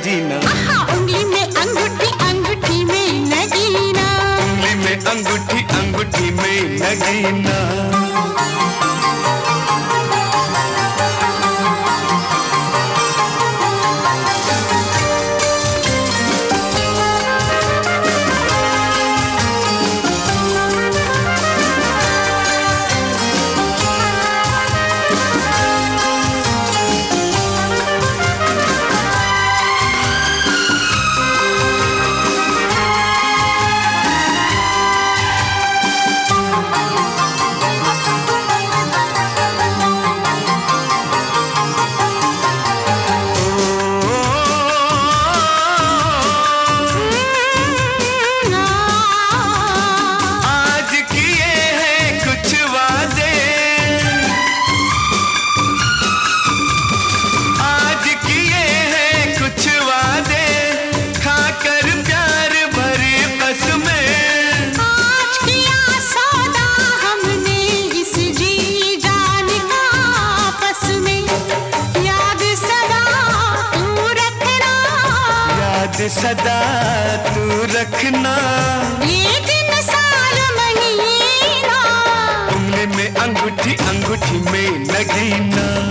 नगीना उंगली में अंगूठी अंगूठी में नगीना उंगली में अंगूठी अंगूठी में नगीना याद सदा तू रखना। ये दिन सारा महीना। उंगली में अंगूठी अंगूठी में लगीना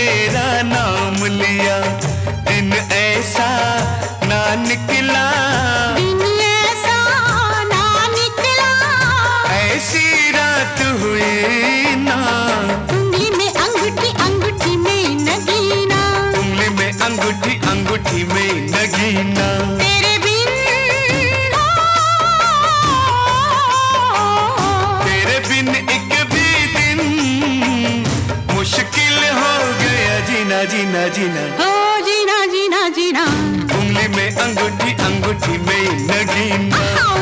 तेरा जीना जीना। हो जीना जीना जीना। उंगली में अंगूठी अंगूठी में नगीना। हाँ,